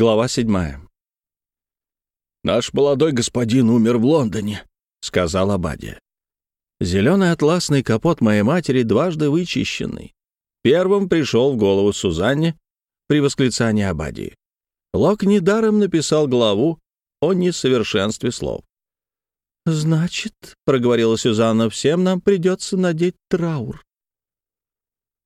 Глава седьмая. «Наш молодой господин умер в Лондоне», — сказал Абадия. Зеленый атласный капот моей матери дважды вычищенный. Первым пришел в голову Сузанне при восклицании Абадии. Лок недаром написал главу о несовершенстве слов. «Значит, — проговорила Сюзанна, — всем нам придется надеть траур».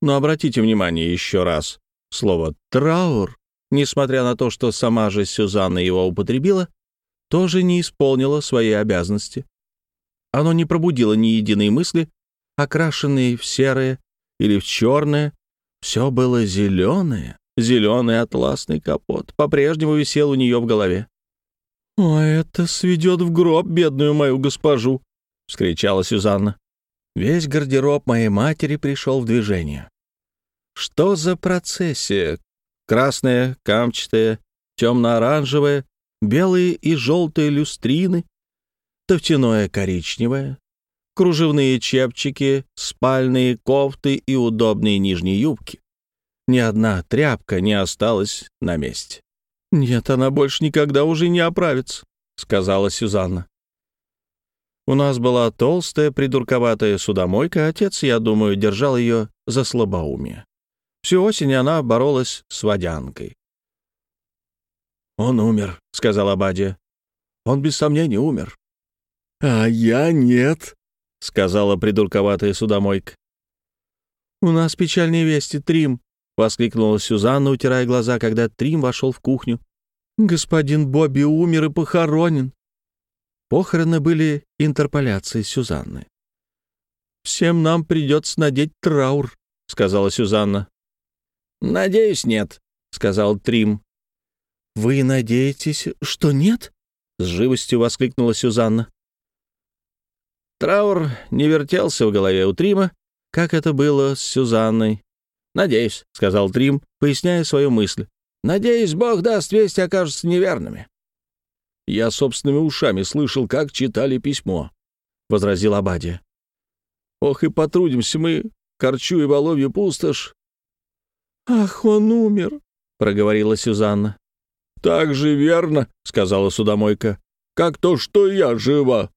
Но обратите внимание еще раз. Слово «траур», несмотря на то, что сама же Сюзанна его употребила, тоже не исполнила своей обязанности. Оно не пробудило ни единой мысли, окрашенной в серое или в черное. Все было зеленое, зеленый атласный капот по-прежнему висел у нее в голове. «О, это сведет в гроб бедную мою госпожу!» — вскричала Сюзанна. Весь гардероб моей матери пришел в движение. Что за процессия? Красная, камчатая, темно-оранжевая, белые и желтые люстрины, тофтяное коричневое, кружевные чепчики, спальные кофты и удобные нижние юбки. Ни одна тряпка не осталась на месте. «Нет, она больше никогда уже не оправится», — сказала Сюзанна. У нас была толстая, придурковатая судомойка, отец, я думаю, держал ее за слабоумие. Всю осень она боролась с водянкой. «Он умер», — сказал Абадия. «Он без сомнения умер». «А я нет», — сказала придурковатая судомойка. «У нас печальные вести, Трим», — воскликнула Сюзанна, утирая глаза, когда Трим вошел в кухню. «Господин Бобби умер и похоронен». Похороны были интерполяцией Сюзанны. «Всем нам придется надеть траур», — сказала Сюзанна. «Надеюсь, нет», — сказал Трим. «Вы надеетесь, что нет?» — с живостью воскликнула Сюзанна. Траур не вертелся в голове у Трима, как это было с Сюзанной. «Надеюсь», — сказал Трим, поясняя свою мысль. «Надеюсь, Бог даст, вести окажутся неверными». «Я собственными ушами слышал, как читали письмо», — возразил Абадия. «Ох, и потрудимся мы, Корчу и Воловью пустошь». «Ах, он умер», — проговорила Сюзанна. «Так же верно», — сказала судомойка, — «как то, что я жива».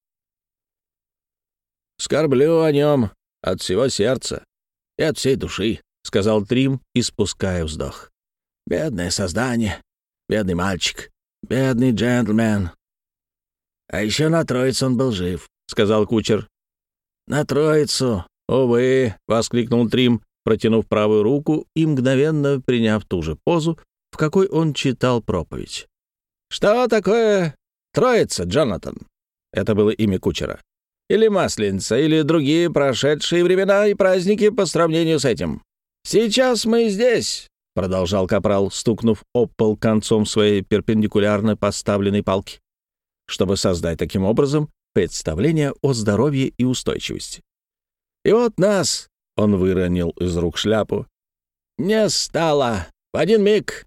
«Скорблю о нем от всего сердца и от всей души», — сказал Трим, испуская вздох. «Бедное создание, бедный мальчик, бедный джентльмен». «А еще на троицу он был жив», — сказал кучер. «На троицу, увы», — воскликнул Трим, протянув правую руку и мгновенно приняв ту же позу, в какой он читал проповедь. «Что такое Троица, Джонатан?» Это было имя кучера. «Или Масленица, или другие прошедшие времена и праздники по сравнению с этим. Сейчас мы здесь», — продолжал Капрал, стукнув об пол концом своей перпендикулярно поставленной палки, чтобы создать таким образом представление о здоровье и устойчивости. «И вот нас», — он выронил из рук шляпу, — «не стало в один миг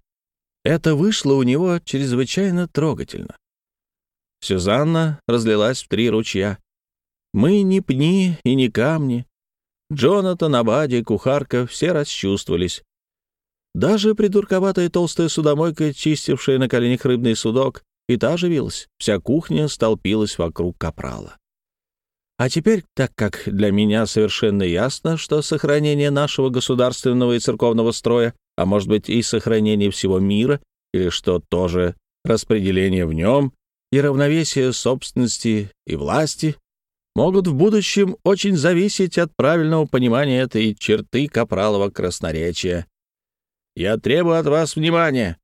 это вышло у него чрезвычайно трогательно. Сюзанна разлилась в три ручья. Мы ни пни и ни камни. Джонатан, Абади, кухарка — все расчувствовались. Даже придурковатая толстая судомойка, чистившая на коленях рыбный судок, и та оживилась. Вся кухня столпилась вокруг капрала. А теперь, так как для меня совершенно ясно, что сохранение нашего государственного и церковного строя а может быть и сохранение всего мира, или что тоже распределение в нем и равновесие собственности и власти, могут в будущем очень зависеть от правильного понимания этой черты капралова красноречия. Я требую от вас внимания.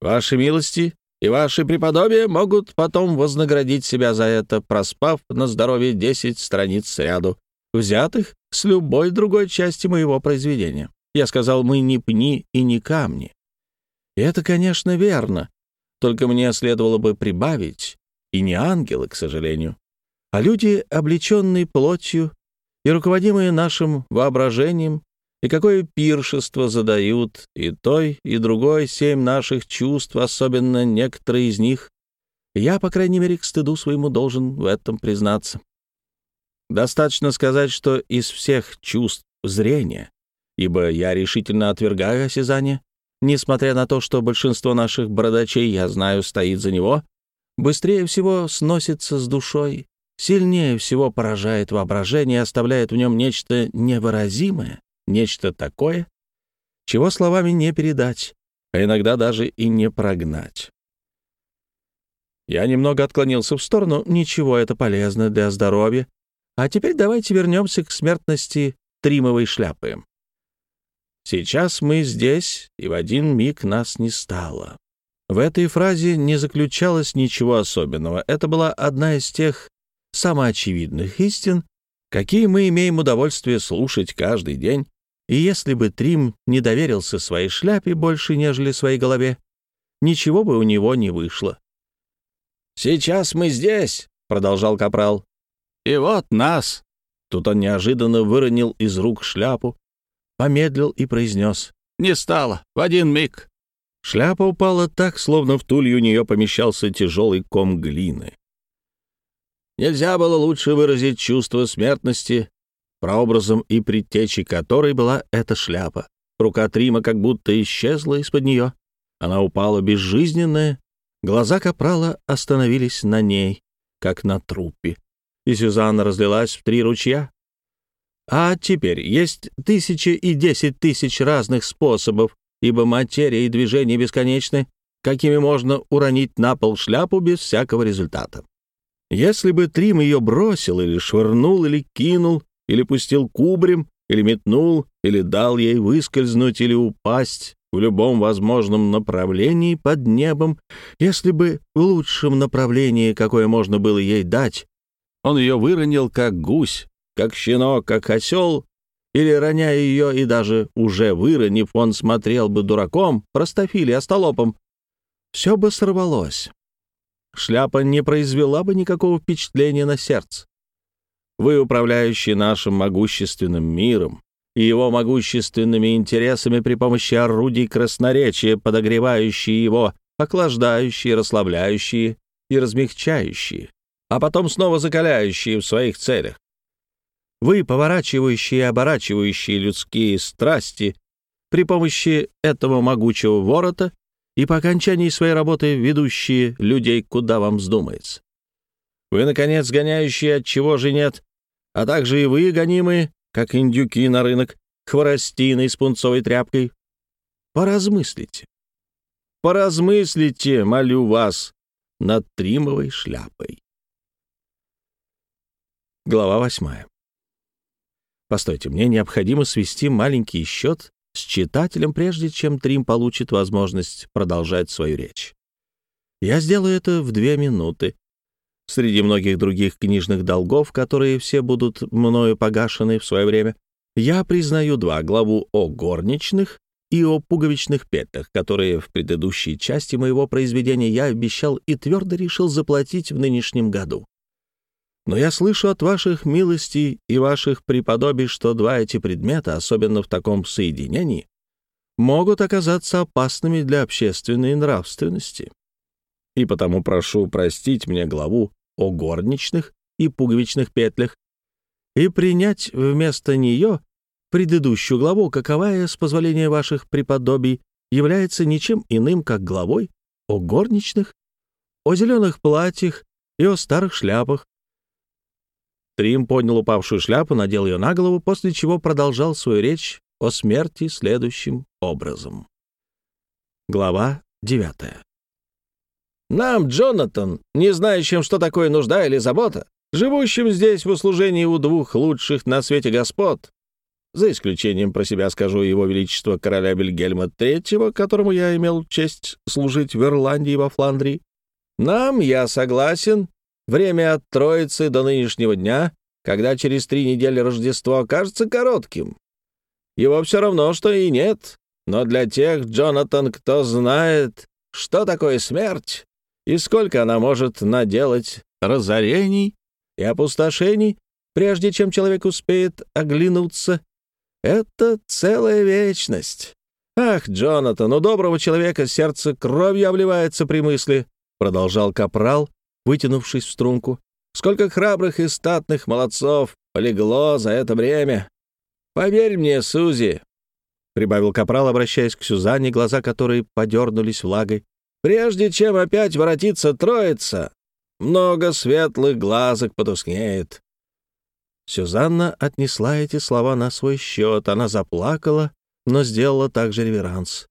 Ваши милости и ваши преподобия могут потом вознаградить себя за это, проспав на здоровье 10 страниц ряду, взятых с любой другой части моего произведения. Я сказал, мы не пни и не камни. И это, конечно, верно. Только мне следовало бы прибавить, и не ангелы, к сожалению, а люди, облеченные плотью и руководимые нашим воображением, и какое пиршество задают и той, и другой семь наших чувств, особенно некоторые из них. Я, по крайней мере, к стыду своему должен в этом признаться. Достаточно сказать, что из всех чувств зрения ибо я решительно отвергаю осязание, несмотря на то, что большинство наших бородачей, я знаю, стоит за него, быстрее всего сносится с душой, сильнее всего поражает воображение и оставляет в нем нечто невыразимое, нечто такое, чего словами не передать, а иногда даже и не прогнать. Я немного отклонился в сторону, ничего, это полезно для здоровья. А теперь давайте вернемся к смертности тримовой шляпы. Сейчас мы здесь, и в один миг нас не стало. В этой фразе не заключалось ничего особенного. Это была одна из тех самоочевидных истин, какие мы имеем удовольствие слушать каждый день, и если бы Трим не доверился своей шляпе больше, нежели своей голове, ничего бы у него не вышло. «Сейчас мы здесь», — продолжал Капрал. «И вот нас». Тут он неожиданно выронил из рук шляпу, помедлил и произнес. «Не стало. В один миг». Шляпа упала так, словно в тулье у нее помещался тяжелый ком глины. Нельзя было лучше выразить чувство смертности, прообразом и предтечей которой была эта шляпа. Рука Трима как будто исчезла из-под нее. Она упала безжизненная. Глаза Капрала остановились на ней, как на трупе. И Сюзанна разлилась в три ручья. А теперь есть тысячи и десять тысяч разных способов, ибо материя и движение бесконечны, какими можно уронить на пол шляпу без всякого результата. Если бы Трим ее бросил или швырнул, или кинул, или пустил кубрем, или метнул, или дал ей выскользнуть или упасть в любом возможном направлении под небом, если бы в лучшем направлении, какое можно было ей дать, он ее выронил, как гусь, как щенок, как осел, или, роняя ее и даже уже выронив, он смотрел бы дураком, простофилей, остолопом, все бы сорвалось. Шляпа не произвела бы никакого впечатления на сердце. Вы, управляющие нашим могущественным миром и его могущественными интересами при помощи орудий красноречия, подогревающие его, охлаждающие, расслабляющие и размягчающие, а потом снова закаляющие в своих целях. Вы, поворачивающие и оборачивающие людские страсти при помощи этого могучего ворота и по окончании своей работы ведущие людей, куда вам вздумается. Вы, наконец, гоняющие, от чего же нет, а также и вы, гонимые, как индюки на рынок, хворостиной с пунцовой тряпкой. Поразмыслите. Поразмыслите, молю вас, над тримовой шляпой. Глава восьмая. Постойте, мне необходимо свести маленький счет с читателем, прежде чем Трим получит возможность продолжать свою речь. Я сделаю это в две минуты. Среди многих других книжных долгов, которые все будут мною погашены в свое время, я признаю два — главу о горничных и о пуговичных петлях, которые в предыдущей части моего произведения я обещал и твердо решил заплатить в нынешнем году. Но я слышу от ваших милостей и ваших преподобий, что два эти предмета, особенно в таком соединении, могут оказаться опасными для общественной нравственности. И потому прошу простить мне главу о горничных и пуговичных петлях и принять вместо нее предыдущую главу, каковая, с позволения ваших преподобий, является ничем иным, как главой о горничных, о зеленых платьях и о старых шляпах, Трим поднял упавшую шляпу, надел ее на голову, после чего продолжал свою речь о смерти следующим образом. Глава девятая. «Нам, Джонатан, не знающим, что такое нужда или забота, живущим здесь в услужении у двух лучших на свете господ, за исключением, про себя скажу, его величества короля Вильгельма III, которому я имел честь служить в Ирландии и во Фландрии, нам, я согласен, Время от Троицы до нынешнего дня, когда через три недели Рождество окажется коротким. Его все равно, что и нет. Но для тех, Джонатан, кто знает, что такое смерть и сколько она может наделать разорений и опустошений, прежде чем человек успеет оглянуться, это целая вечность. Ах, Джонатан, у доброго человека сердце кровью обливается при мысли, продолжал Капрал, вытянувшись в струнку. «Сколько храбрых и статных молодцов полегло за это время! Поверь мне, Сузи, — прибавил Капрал, обращаясь к Сюзанне, глаза которой подернулись влагой. «Прежде чем опять воротиться троица, много светлых глазок потускнеет». Сюзанна отнесла эти слова на свой счет. Она заплакала, но сделала также реверанс.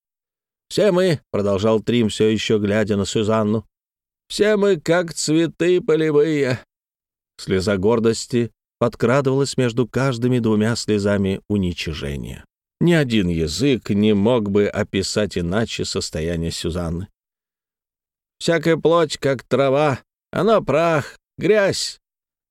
«Все мы», — продолжал Трим, все еще глядя на Сюзанну, — «все мы как цветы полевые». Слеза гордости подкрадывалась между каждыми двумя слезами уничижения. Ни один язык не мог бы описать иначе состояние Сюзанны. «Всякая плоть, как трава, она прах, грязь».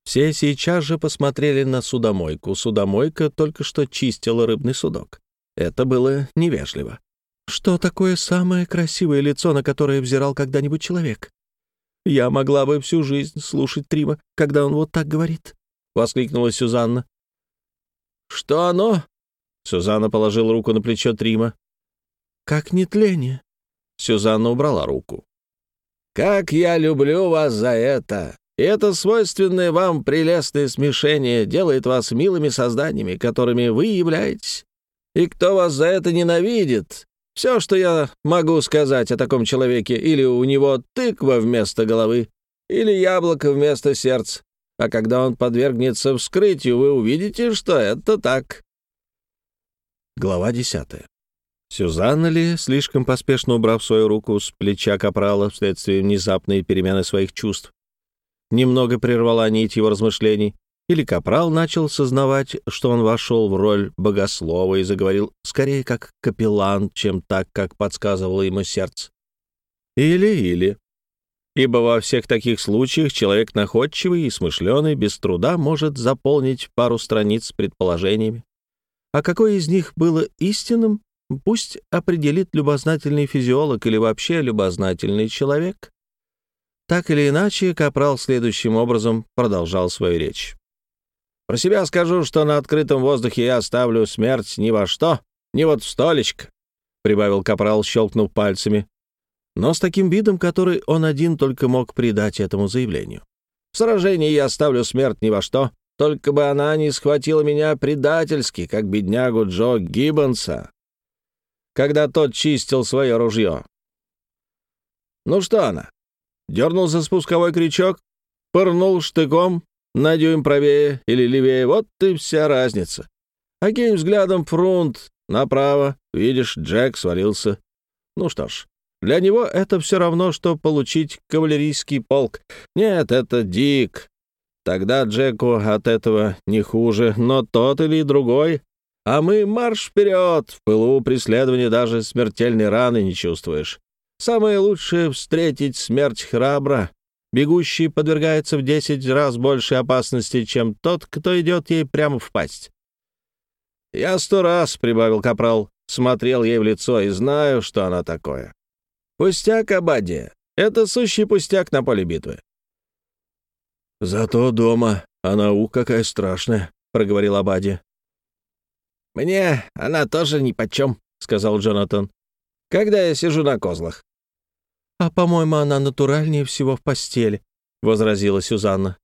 Все сейчас же посмотрели на судомойку. Судомойка только что чистила рыбный судок. Это было невежливо. «Что такое самое красивое лицо, на которое взирал когда-нибудь человек? Я могла бы всю жизнь слушать Трима, когда он вот так говорит», — воскликнула Сюзанна. «Что оно?» Сюзанна положила руку на плечо Трима. «Как нетление». Сюзанна убрала руку. «Как я люблю вас за это! И это свойственное вам прелестное смешение делает вас милыми созданиями, которыми вы являетесь. И кто вас за это ненавидит? Все, что я могу сказать о таком человеке, или у него тыква вместо головы, или яблоко вместо сердца. А когда он подвергнется вскрытию, вы увидите, что это так. Глава десятая. Сюзанна ли, слишком поспешно убрав свою руку с плеча капрала вследствие внезапной перемены своих чувств, немного прервала нить его размышлений, или капрал начал сознавать, что он вошел в роль богослова и заговорил скорее как капеллан, чем так, как подсказывало ему сердце. Или-или. Ибо во всех таких случаях человек находчивый и смышленый без труда может заполнить пару страниц предположениями, а какое из них было истинным, пусть определит любознательный физиолог или вообще любознательный человек. Так или иначе, Капрал следующим образом продолжал свою речь. «Про себя скажу, что на открытом воздухе я оставлю смерть ни во что, ни вот в столечко», — прибавил Капрал, щелкнув пальцами, но с таким видом, который он один только мог придать этому заявлению. «В сражении я оставлю смерть ни во что, только бы она не схватила меня предательски, как беднягу Джо Гиббонса, когда тот чистил свое ружье. Ну что она? Дернул за спусковой крючок, пырнул штыком на дюйм правее или левее, вот и вся разница. Окинь взглядом фрунт направо, видишь, Джек свалился. Ну что ж, для него это все равно, что получить кавалерийский полк. Нет, это Дик, Тогда Джеку от этого не хуже, но тот или другой. А мы марш вперед! В пылу преследования даже смертельной раны не чувствуешь. Самое лучшее — встретить смерть храбро. Бегущий подвергается в десять раз большей опасности, чем тот, кто идет ей прямо в пасть. «Я сто раз», — прибавил Капрал, — смотрел ей в лицо и знаю, что она такое. «Пустяк, Абадия. Это сущий пустяк на поле битвы. «Зато дома, она, ух, какая страшная», — проговорил Абади. «Мне она тоже нипочем», — сказал Джонатан, — «когда я сижу на козлах». «А, по-моему, она натуральнее всего в постели», — возразила Сюзанна.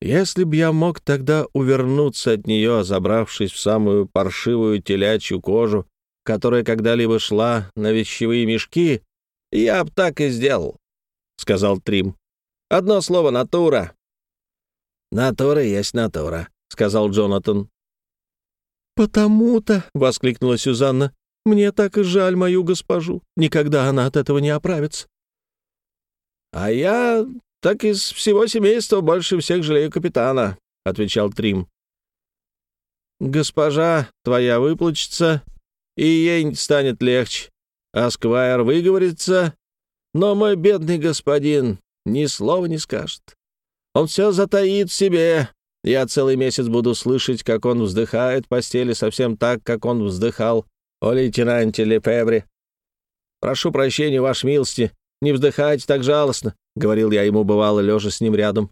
«Если б я мог тогда увернуться от нее, забравшись в самую паршивую телячью кожу, которая когда-либо шла на вещевые мешки, я б так и сделал», — сказал Трим. «Одно слово — натура. «Натура есть натура», — сказал Джонатан. «Потому-то», — воскликнула Сюзанна, — «мне так и жаль мою госпожу. Никогда она от этого не оправится». «А я так из всего семейства больше всех жалею капитана», — отвечал Трим. «Госпожа твоя выплачется, и ей станет легче, а Сквайр выговорится, но мой бедный господин ни слова не скажет. Он все затаит в себе. Я целый месяц буду слышать, как он вздыхает в постели совсем так, как он вздыхал о лейтенанте Лефебре. «Прошу прощения, ваш милости, не вздыхайте так жалостно», — говорил я ему, бывало, лежа с ним рядом.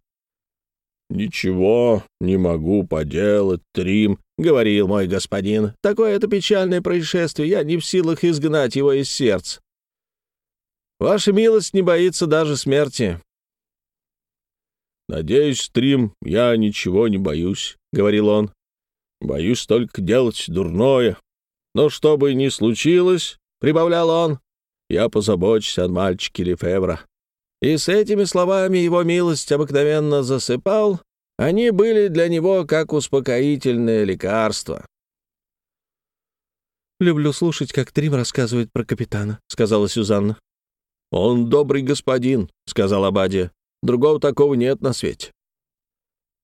«Ничего не могу поделать, Трим», — говорил мой господин. «Такое это печальное происшествие, я не в силах изгнать его из сердца. Ваша милость не боится даже смерти. «Надеюсь, Стрим, я ничего не боюсь», — говорил он. «Боюсь только делать дурное. Но что бы ни случилось, — прибавлял он, — я позабочусь о мальчике Лефевра». И с этими словами его милость обыкновенно засыпал, они были для него как успокоительное лекарство. «Люблю слушать, как Трим рассказывает про капитана», — сказала Сюзанна. «Он добрый господин», — сказал Абадия. «Другого такого нет на свете».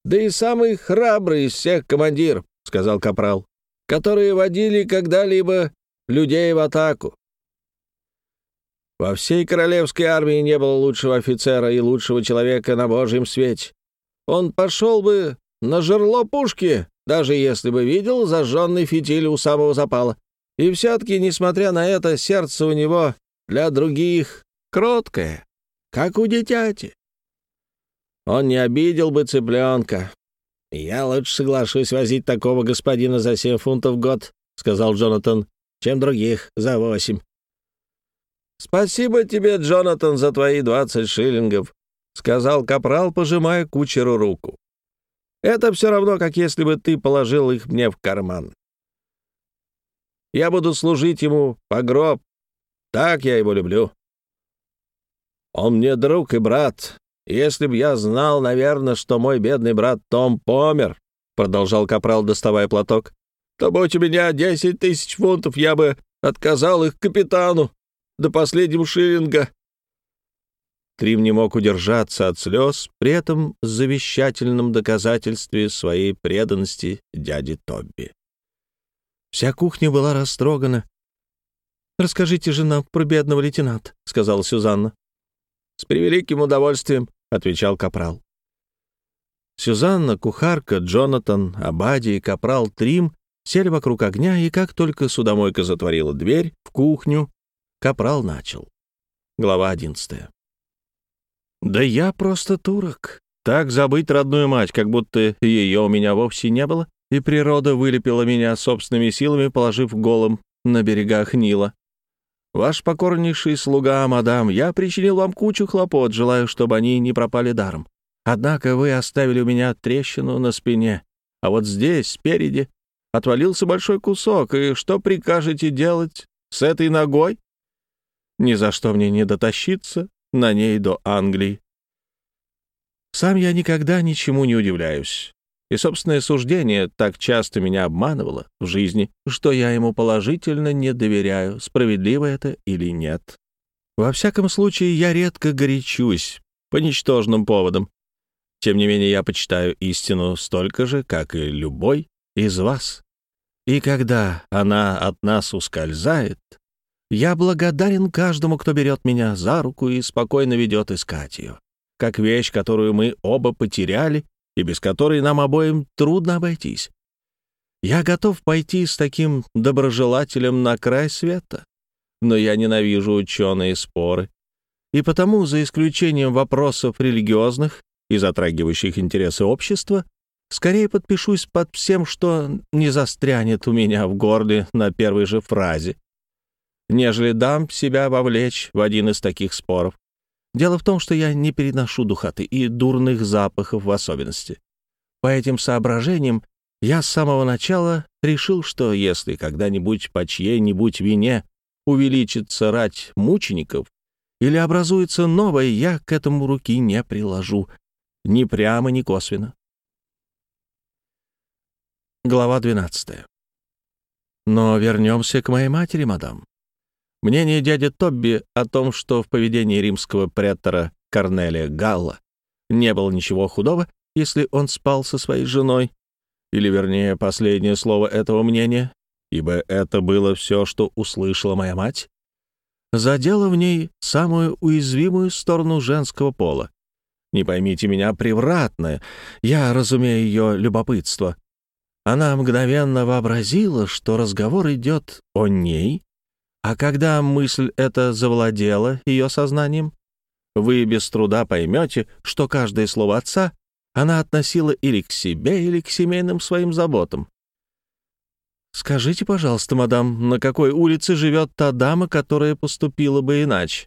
«Да и самый храбрый из всех командир», — сказал Капрал, «которые водили когда-либо людей в атаку. Во всей королевской армии не было лучшего офицера и лучшего человека на божьем свете. Он пошел бы на жерло пушки, даже если бы видел зажженный фитиль у самого запала. И все-таки, несмотря на это, сердце у него для других кроткое, как у дитяти. Он не обидел бы цыпленка. «Я лучше соглашусь возить такого господина за семь фунтов в год», — сказал Джонатан, — «чем других за восемь». «Спасибо тебе, Джонатан, за твои двадцать шиллингов», — сказал Капрал, пожимая кучеру руку. «Это все равно, как если бы ты положил их мне в карман. Я буду служить ему по гроб. Так я его люблю. Он мне друг и брат. Если б я знал, наверное, что мой бедный брат Том помер, — продолжал Капрал, доставая платок, — то будь у меня десять тысяч фунтов, я бы отказал их капитану до последнего шиллинга. Трим не мог удержаться от слез, при этом завещательном доказательстве своей преданности дяде Тобби. Вся кухня была растрогана. «Расскажите же нам про бедного лейтенанта», — сказала Сюзанна. «С превеликим удовольствием», — отвечал Капрал. Сюзанна, кухарка, Джонатан, Абади и Капрал Трим сели вокруг огня, и как только судомойка затворила дверь в кухню, Капрал начал. Глава одиннадцатая. Да я просто турок. Так забыть родную мать, как будто ее у меня вовсе не было, и природа вылепила меня собственными силами, положив голым на берегах Нила. Ваш покорнейший слуга, мадам, я причинил вам кучу хлопот, желаю, чтобы они не пропали даром. Однако вы оставили у меня трещину на спине, а вот здесь, спереди, отвалился большой кусок, и что прикажете делать с этой ногой? Ни за что мне не дотащиться, на ней до Англии. Сам я никогда ничему не удивляюсь. И собственное суждение так часто меня обманывало в жизни, что я ему положительно не доверяю, справедливо это или нет. Во всяком случае, я редко горячусь по ничтожным поводам. Тем не менее, я почитаю истину столько же, как и любой из вас. И когда она от нас ускользает, я благодарен каждому, кто берет меня за руку и спокойно ведет искать ее, как вещь, которую мы оба потеряли и без которой нам обоим трудно обойтись. Я готов пойти с таким доброжелателем на край света, но я ненавижу ученые споры, и потому, за исключением вопросов религиозных и затрагивающих интересы общества, скорее подпишусь под всем, что не застрянет у меня в горле на первой же фразе, нежели дам себя вовлечь в один из таких споров. Дело в том, что я не переношу духоты и дурных запахов в особенности. По этим соображениям я с самого начала решил, что если когда-нибудь по чьей-нибудь вине увеличится рать мучеников или образуется новая, я к этому руки не приложу, ни прямо, ни косвенно. Глава 12. Но вернемся к моей матери, мадам. Мнение дяди Тобби о том, что в поведении римского претора Корнелия Галла не было ничего худого, если он спал со своей женой, или, вернее, последнее слово этого мнения, ибо это было все, что услышала моя мать, задело в ней самую уязвимую сторону женского пола. Не поймите меня превратно, я разумею ее любопытство. Она мгновенно вообразила, что разговор идет о ней а когда мысль эта завладела ее сознанием, вы без труда поймете, что каждое слово отца она относила или к себе, или к семейным своим заботам. «Скажите, пожалуйста, мадам, на какой улице живет та дама, которая поступила бы иначе?»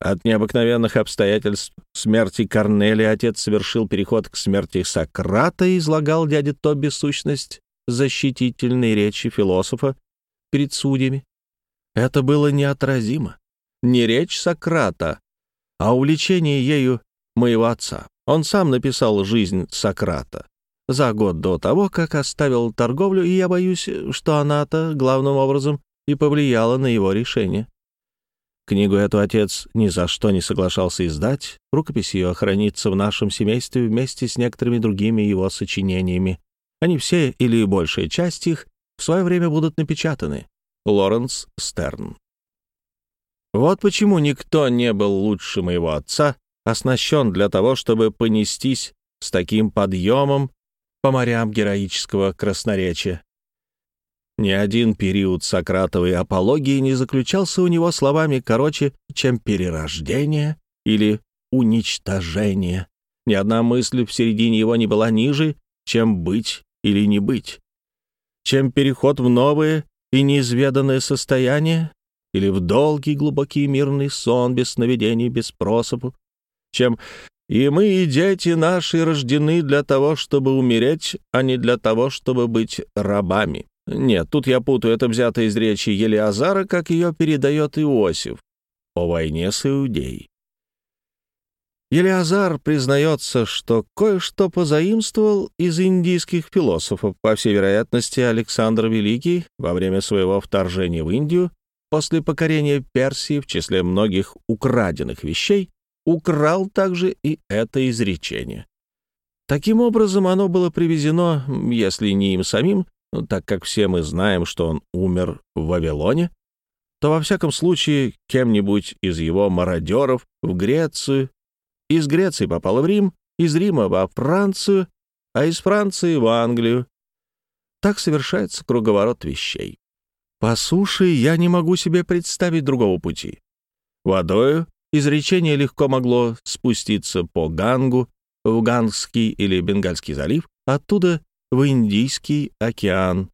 От необыкновенных обстоятельств смерти Корнелия отец совершил переход к смерти Сократа и излагал дяде Тоби сущность защитительной речи философа перед судьями. Это было неотразимо. Не речь Сократа, а увлечение ею моего отца. Он сам написал «Жизнь Сократа» за год до того, как оставил торговлю, и я боюсь, что она-то главным образом и повлияла на его решение. Книгу эту отец ни за что не соглашался издать, рукопись ее хранится в нашем семействе вместе с некоторыми другими его сочинениями. Они все или большая часть их в свое время будут напечатаны. Лоренс Стерн. Вот почему никто не был лучше моего отца, оснащен для того, чтобы понестись с таким подъемом по морям героического красноречия. Ни один период Сократовой апологии не заключался у него словами короче, чем перерождение или уничтожение. Ни одна мысль в середине его не была ниже, чем быть или не быть, чем переход в новое и неизведанное состояние или в долгий глубокий мирный сон без сновидений, без просыпу, чем «и мы, и дети наши рождены для того, чтобы умереть, а не для того, чтобы быть рабами». Нет, тут я путаю, это взято из речи Елиазара, как ее передает Иосиф о войне с Иудеей. Елиазар признается, что кое-что позаимствовал из индийских философов. По всей вероятности, Александр Великий во время своего вторжения в Индию, после покорения Персии в числе многих украденных вещей, украл также и это изречение. Таким образом, оно было привезено, если не им самим, так как все мы знаем, что он умер в Вавилоне, то во всяком случае кем-нибудь из его мародеров в Грецию, из Греции попал в Рим, из Рима во Францию, а из Франции в Англию. Так совершается круговорот вещей. По суше я не могу себе представить другого пути. Водою изречение легко могло спуститься по Гангу, в Гангский или Бенгальский залив, оттуда в Индийский океан.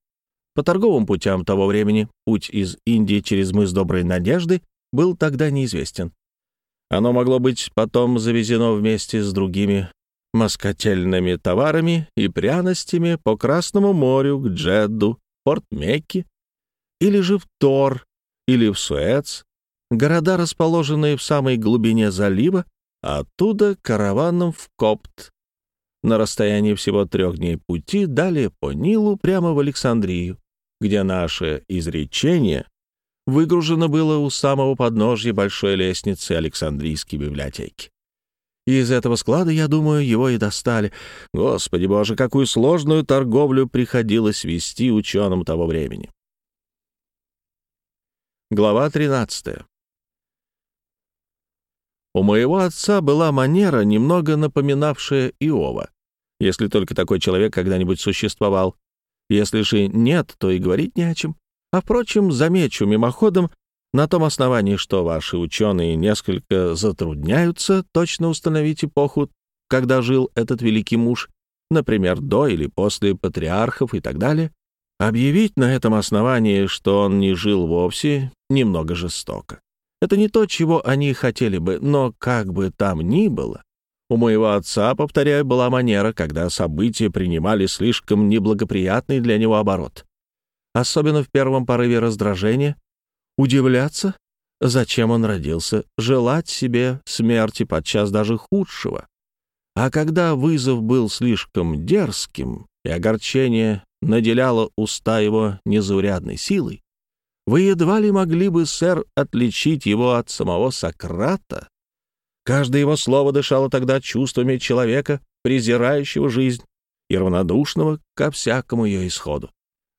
По торговым путям того времени путь из Индии через мыс Доброй Надежды был тогда неизвестен. Оно могло быть потом завезено вместе с другими москотельными товарами и пряностями по Красному морю к Джедду, порт Мекки, или же в Тор, или в Суэц, города, расположенные в самой глубине залива, а оттуда караваном в Копт, на расстоянии всего трех дней пути, далее по Нилу прямо в Александрию, где наше изречение выгружено было у самого подножья большой лестницы Александрийской библиотеки. Из этого склада, я думаю, его и достали. Господи боже, какую сложную торговлю приходилось вести ученым того времени. Глава 13. У моего отца была манера, немного напоминавшая Иова если только такой человек когда-нибудь существовал. Если же нет, то и говорить не о чем. А, впрочем, замечу мимоходом, на том основании, что ваши ученые несколько затрудняются точно установить эпоху, когда жил этот великий муж, например, до или после патриархов и так далее, объявить на этом основании, что он не жил вовсе, немного жестоко. Это не то, чего они хотели бы, но как бы там ни было, у моего отца, повторяю, была манера, когда события принимали слишком неблагоприятный для него оборот. Особенно в первом порыве раздражения. Удивляться, зачем он родился, желать себе смерти подчас даже худшего. А когда вызов был слишком дерзким и огорчение наделяло уста его незаурядной силой, вы едва ли могли бы, сэр, отличить его от самого Сократа, Каждое его слово дышало тогда чувствами человека, презирающего жизнь и равнодушного ко всякому ее исходу.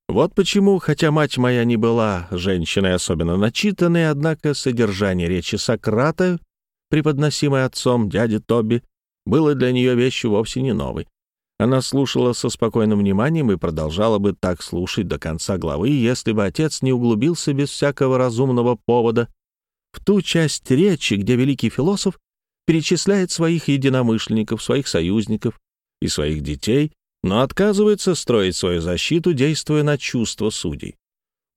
Вот почему, хотя мать моя не была женщиной особенно начитанной, однако содержание речи Сократа, преподносимой отцом дяди Тоби, было для нее вещью вовсе не новой. Она слушала со спокойным вниманием и продолжала бы так слушать до конца главы, если бы отец не углубился без всякого разумного повода в ту часть речи, где великий философ перечисляет своих единомышленников, своих союзников и своих детей, но отказывается строить свою защиту, действуя на чувства судей.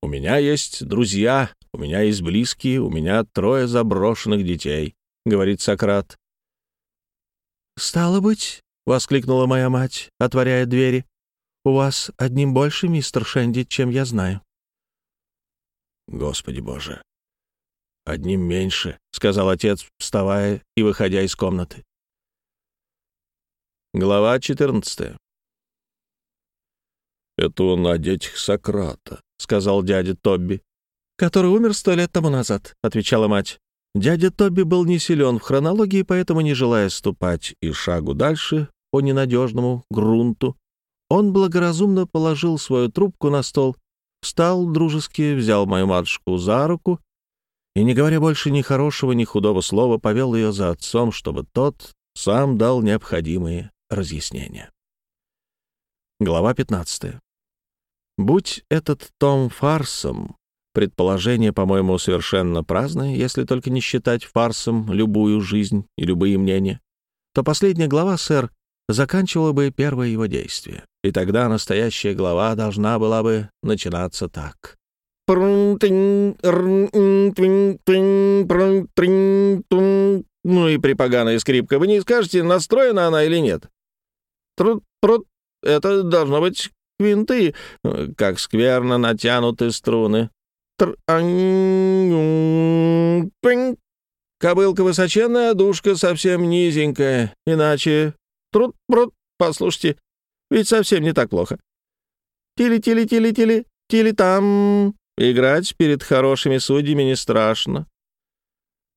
«У меня есть друзья, у меня есть близкие, у меня трое заброшенных детей», — говорит Сократ. «Стало быть», — воскликнула моя мать, отворяя двери, У вас одним больше, мистер Шенди, чем я знаю». «Господи боже! Одним меньше», — сказал отец, вставая и выходя из комнаты. Глава 14 «Это он о детях Сократа», — сказал дядя Тобби. «Который умер сто лет тому назад», — отвечала мать. Дядя Тобби был не силен в хронологии, поэтому, не желая ступать и шагу дальше по ненадежному грунту, он благоразумно положил свою трубку на стол, встал дружески, взял мою матушку за руку и, не говоря больше ни хорошего, ни худого слова, повел ее за отцом, чтобы тот сам дал необходимые разъяснения. Глава 15. Будь этот том фарсом, предположение, по-моему, совершенно праздное, если только не считать фарсом любую жизнь и любые мнения, то последняя глава, сэр, заканчивала бы первое его действие. И тогда настоящая глава должна была бы начинаться так. Ну и припоганая скрипка. Вы не скажете, настроена она или нет? Трут-прут. Это должно быть квинты, как скверно натянуты струны. Кобылка высоченная, душка совсем низенькая. Иначе... Трут-прут. Послушайте, ведь совсем не так плохо. Тили-тили-тили-тили, тили там. Играть перед хорошими судьями не страшно.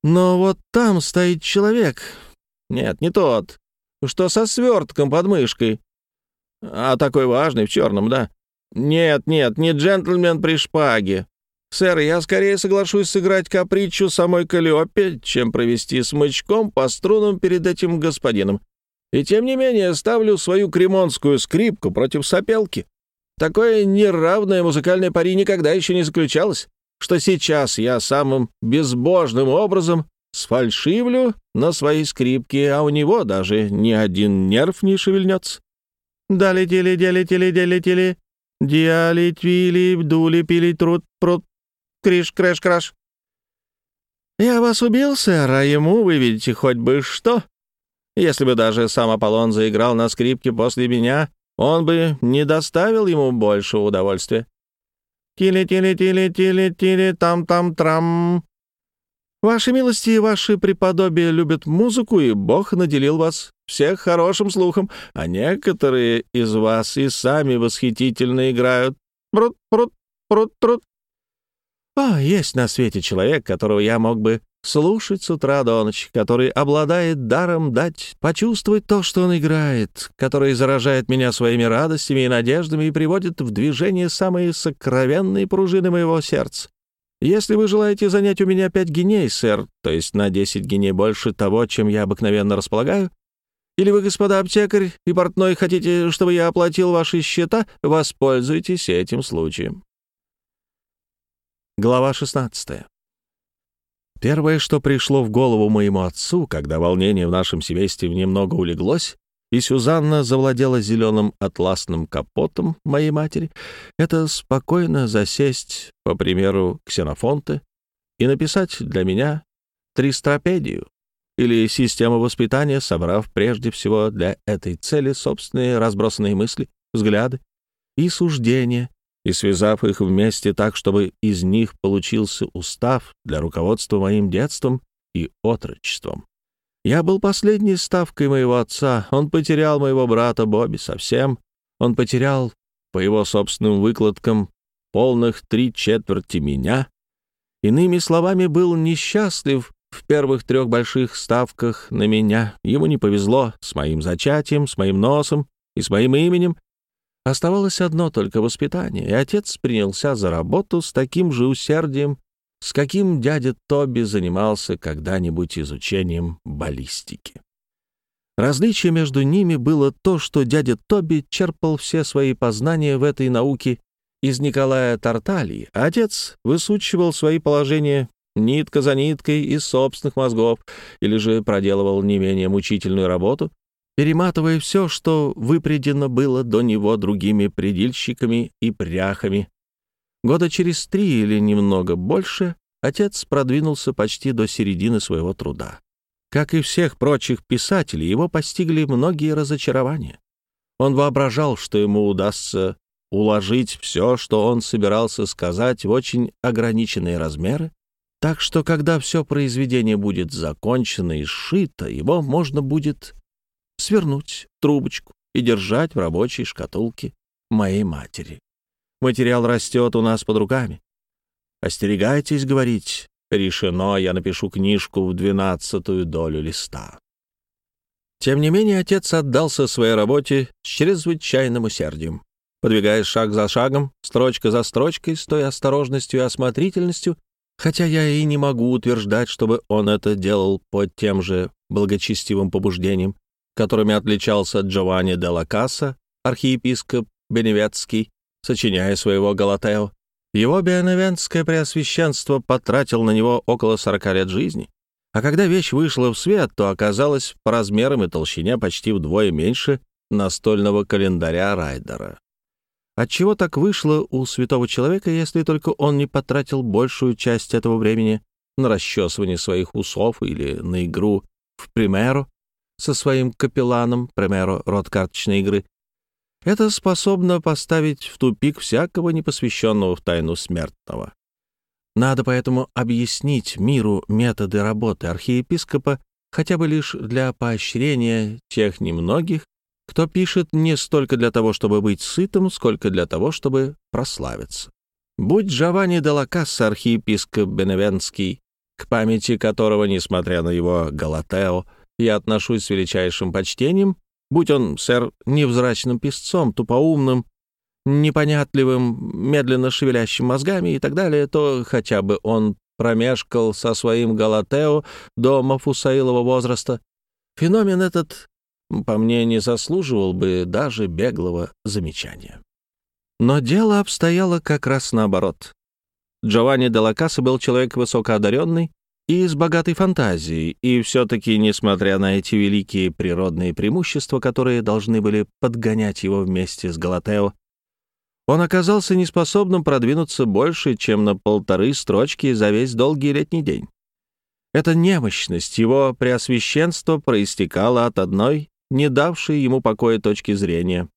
Но вот там стоит человек. Нет, не тот. Что со свертком под мышкой. А такой важный, в черном, да? Нет, нет, не джентльмен при шпаге. Сэр, я скорее соглашусь сыграть капричу самой Калиопе, чем провести смычком по струнам перед этим господином. И тем не менее ставлю свою кремонскую скрипку против сопелки. Такое неравное музыкальное пари никогда еще не заключалось, что сейчас я самым безбожным образом сфальшивлю на своей скрипке, а у него даже ни один нерв не шевельнется. Дали-тили, дели-тили, дели-тили, диали-твили, дули-пили, труд, прут, криш-крэш-краш. Я вас убил, сэр, а ему, вы видите, хоть бы что. Если бы даже сам Аполлон заиграл на скрипке после меня, он бы не доставил ему больше удовольствия. Тили-тили-тили-тили-тили, там-там-трам. Ваши милости и ваши преподобия любят музыку, и Бог наделил вас всех хорошим слухом, а некоторые из вас и сами восхитительно играют. Прут-прут, прут-трут. А, есть на свете человек, которого я мог бы слушать с утра до ночи, который обладает даром дать почувствовать то, что он играет, который заражает меня своими радостями и надеждами и приводит в движение самые сокровенные пружины моего сердца. Если вы желаете занять у меня пять геней, сэр, то есть на десять геней больше того, чем я обыкновенно располагаю, или вы, господа аптекарь и портной, хотите, чтобы я оплатил ваши счета, воспользуйтесь этим случаем. Глава 16. Первое, что пришло в голову моему отцу, когда волнение в нашем семействе немного улеглось, и Сюзанна завладела зеленым атласным капотом моей матери, это спокойно засесть, по примеру Ксенофонта, и написать для меня тристропедию или систему воспитания, собрав прежде всего для этой цели собственные разбросанные мысли, взгляды и суждения, и связав их вместе так, чтобы из них получился устав для руководства моим детством и отрочеством. Я был последней ставкой моего отца. Он потерял моего брата Бобби совсем. Он потерял, по его собственным выкладкам, полных три четверти меня. Иными словами, был несчастлив в первых трех больших ставках на меня. Ему не повезло с моим зачатием, с моим носом и с моим именем, Оставалось одно только воспитание, и отец принялся за работу с таким же усердием, с каким дядя Тоби занимался когда-нибудь изучением баллистики. Различие между ними было то, что дядя Тоби черпал все свои познания в этой науке из Николая Тартальи, а отец высучивал свои положения нитка за ниткой из собственных мозгов или же проделывал не менее мучительную работу, перематывая все, что выпредено было до него другими предельщиками и пряхами. Года через три или немного больше отец продвинулся почти до середины своего труда. Как и всех прочих писателей, его постигли многие разочарования. Он воображал, что ему удастся уложить все, что он собирался сказать, в очень ограниченные размеры, так что, когда все произведение будет закончено и сшито, его можно будет свернуть трубочку и держать в рабочей шкатулке моей матери. Материал растет у нас под руками. Остерегайтесь говорить. Решено, я напишу книжку в двенадцатую долю листа. Тем не менее, отец отдался своей работе с чрезвычайным усердием. Подвигаясь шаг за шагом, строчка за строчкой, с той осторожностью и осмотрительностью, хотя я и не могу утверждать, чтобы он это делал под тем же благочестивым побуждением, которыми отличался Джованни де ла Касса, архиепископ Беневецкий, сочиняя своего Галатео. Его беневентское преосвященство потратил на него около 40 лет жизни, а когда вещь вышла в свет, то оказалась по размерам и толщине почти вдвое меньше настольного календаря Райдера. Отчего так вышло у святого человека, если только он не потратил большую часть этого времени на расчесывание своих усов или на игру в примеру со своим капелланом, примеру, род карточной игры, это способно поставить в тупик всякого непосвященного в тайну смертного. Надо поэтому объяснить миру методы работы архиепископа хотя бы лишь для поощрения тех немногих, кто пишет не столько для того, чтобы быть сытым, сколько для того, чтобы прославиться. Будь Джованни де Лакасса архиепископ Беневенский, к памяти которого, несмотря на его Галатео, я отношусь с величайшим почтением, будь он, сэр, невзрачным песцом, тупоумным, непонятливым, медленно шевелящим мозгами и так далее, то хотя бы он промешкал со своим Галатео до Мафусаилова возраста. Феномен этот по мне, не заслуживал бы даже беглого замечания. Но дело обстояло как раз наоборот. Джованни де Лакаса был человек высокоодаренный и с богатой фантазией, и все-таки, несмотря на эти великие природные преимущества, которые должны были подгонять его вместе с Галатео, он оказался неспособным продвинуться больше, чем на полторы строчки за весь долгий летний день. Эта немощность его преосвященства проистекала от одной не давшей ему покоя точки зрения,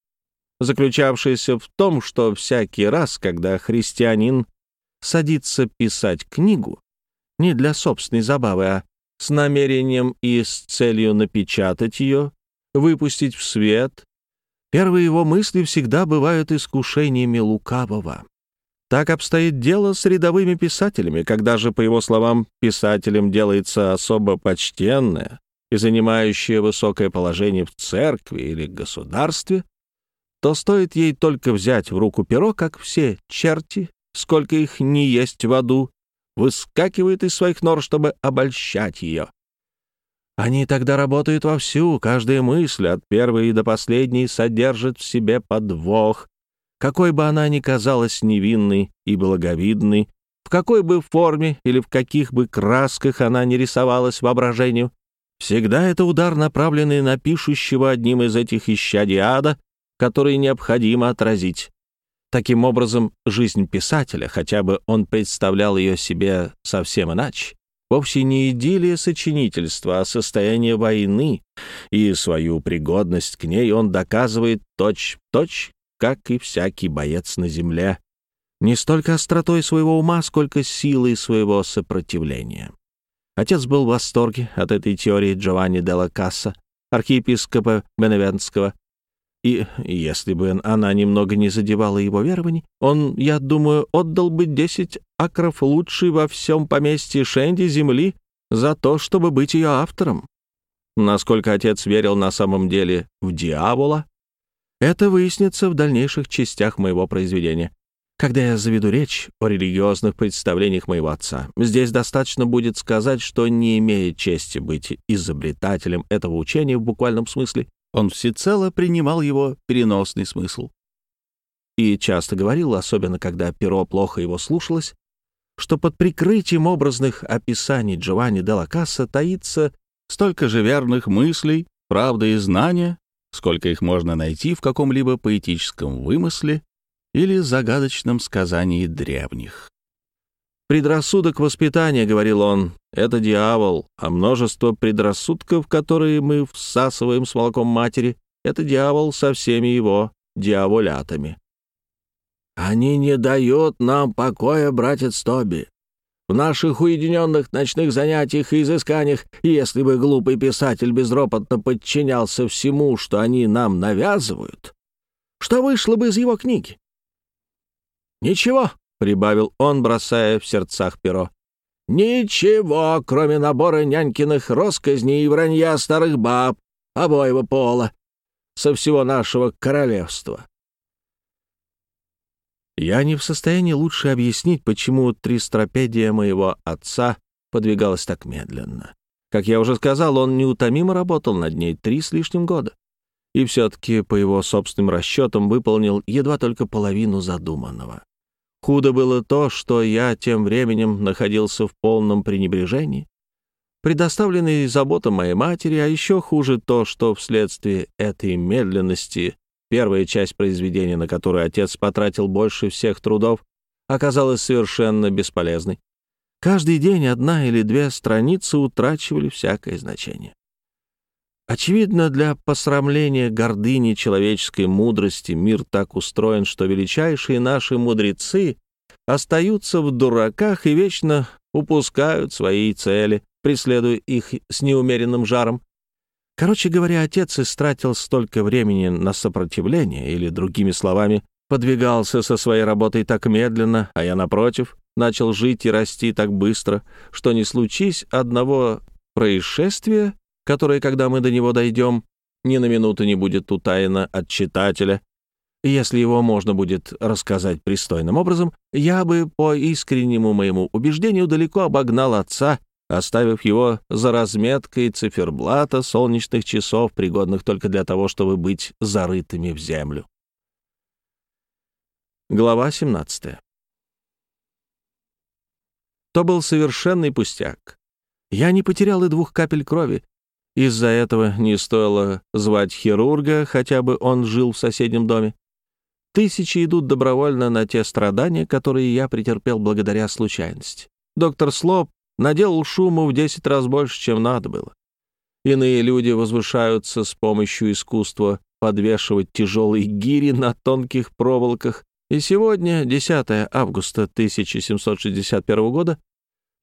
заключавшейся в том, что всякий раз, когда христианин садится писать книгу, не для собственной забавы, а с намерением и с целью напечатать ее, выпустить в свет, первые его мысли всегда бывают искушениями лукавого. Так обстоит дело с рядовыми писателями, когда же, по его словам, писателем делается особо почтенное, и занимающая высокое положение в церкви или государстве, то стоит ей только взять в руку перо, как все черти, сколько их не есть в аду, выскакивают из своих нор, чтобы обольщать ее. Они тогда работают вовсю, каждая мысль от первой до последней содержит в себе подвох, какой бы она ни казалась невинной и благовидной, в какой бы форме или в каких бы красках она не рисовалась воображению, Всегда это удар, направленный на пишущего одним из этих исчадий ада, который необходимо отразить. Таким образом, жизнь писателя, хотя бы он представлял ее себе совсем иначе, вовсе не идиллия сочинительства, а состояние войны, и свою пригодность к ней он доказывает точь-в-точь, как и всякий боец на земле, не столько остротой своего ума, сколько силой своего сопротивления. Отец был в восторге от этой теории Джованни де ла Касса, архиепископа Беневентского, и если бы она немного не задевала его верований, он, я думаю, отдал бы десять акров лучшей во всем поместье Шенди земли за то, чтобы быть ее автором. Насколько отец верил на самом деле в дьявола, это выяснится в дальнейших частях моего произведения когда я заведу речь о религиозных представлениях моего отца. Здесь достаточно будет сказать, что, не имея чести быть изобретателем этого учения в буквальном смысле, он всецело принимал его переносный смысл. И часто говорил, особенно когда перо плохо его слушалось, что под прикрытием образных описаний Джованни де Лакасса таится столько же верных мыслей, правды и знания, сколько их можно найти в каком-либо поэтическом вымысле или загадочном сказании древних. «Предрассудок воспитания», — говорил он, — «это дьявол, а множество предрассудков, которые мы всасываем с молоком матери, это дьявол со всеми его дьяволятами. «Они не дают нам покоя, братец Тоби. В наших уединенных ночных занятиях и изысканиях, если бы глупый писатель безропотно подчинялся всему, что они нам навязывают, что вышло бы из его книги? Ничего, — прибавил он, бросая в сердцах перо. «Ничего, кроме набора нянькиных росказней и вранья старых баб, обоего пола, со всего нашего королевства». Я не в состоянии лучше объяснить, почему тристропедия моего отца подвигалась так медленно. Как я уже сказал, он неутомимо работал над ней три с лишним года. И все-таки, по его собственным расчетам, выполнил едва только половину задуманного. Худо было то, что я тем временем находился в полном пренебрежении, предоставленный заботам моей матери, а еще хуже то, что вследствие этой медленности первая часть произведения, на которую отец потратил больше всех трудов, оказалась совершенно бесполезной. Каждый день одна или две страницы утрачивали всякое значение. Очевидно, для посрамления гордыни человеческой мудрости мир так устроен, что величайшие наши мудрецы остаются в дураках и вечно упускают свои цели, преследуя их с неумеренным жаром. Короче говоря, отец истратил столько времени на сопротивление, или, другими словами, подвигался со своей работой так медленно, а я, напротив, начал жить и расти так быстро, что не случись одного происшествия, которое, когда мы до него дойдем, ни на минуту не будет утаено от читателя. Если его можно будет рассказать пристойным образом, я бы, по искреннему моему убеждению, далеко обогнал отца, оставив его за разметкой циферблата солнечных часов, пригодных только для того, чтобы быть зарытыми в землю. Глава 17 То был совершенный пустяк. Я не потерял и двух капель крови, из-за этого не стоило звать хирурга, хотя бы он жил в соседнем доме. Тысячи идут добровольно на те страдания, которые я претерпел благодаря случайности. Доктор Слоп наделал шуму в десять раз больше, чем надо было. Иные люди возвышаются с помощью искусства подвешивать тяжелые гири на тонких проволоках, и сегодня, 10 августа 1761 года,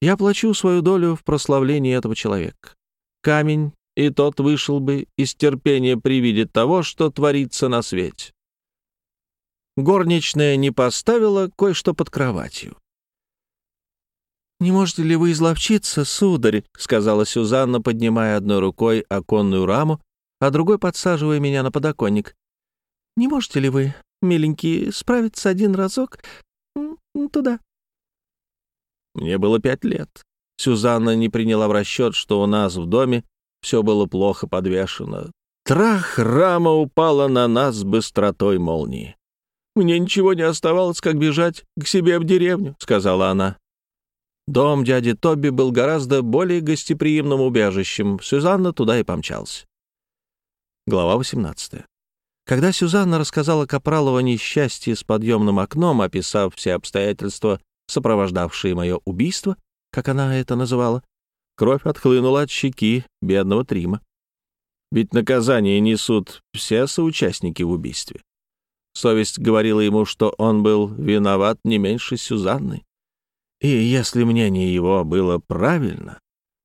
я плачу свою долю в прославлении этого человека. Камень и тот вышел бы из терпения при виде того, что творится на свете. Горничная не поставила кое-что под кроватью. «Не можете ли вы изловчиться, сударь?» — сказала Сюзанна, поднимая одной рукой оконную раму, а другой подсаживая меня на подоконник. «Не можете ли вы, миленький, справиться один разок туда?» Мне было пять лет. Сюзанна не приняла в расчет, что у нас в доме все было плохо подвешено. Трах, рама упала на нас с быстротой молнии. «Мне ничего не оставалось, как бежать к себе в деревню», — сказала она. Дом дяди Тоби был гораздо более гостеприимным убежищем. Сюзанна туда и помчался. Глава 18. Когда Сюзанна рассказала Капралову о несчастье с подъемным окном, описав все обстоятельства, сопровождавшие мое убийство, как она это называла, Кровь отхлынула от щеки бедного Трима. Ведь наказание несут все соучастники в убийстве. Совесть говорила ему, что он был виноват не меньше Сюзанны. И если мнение его было правильно,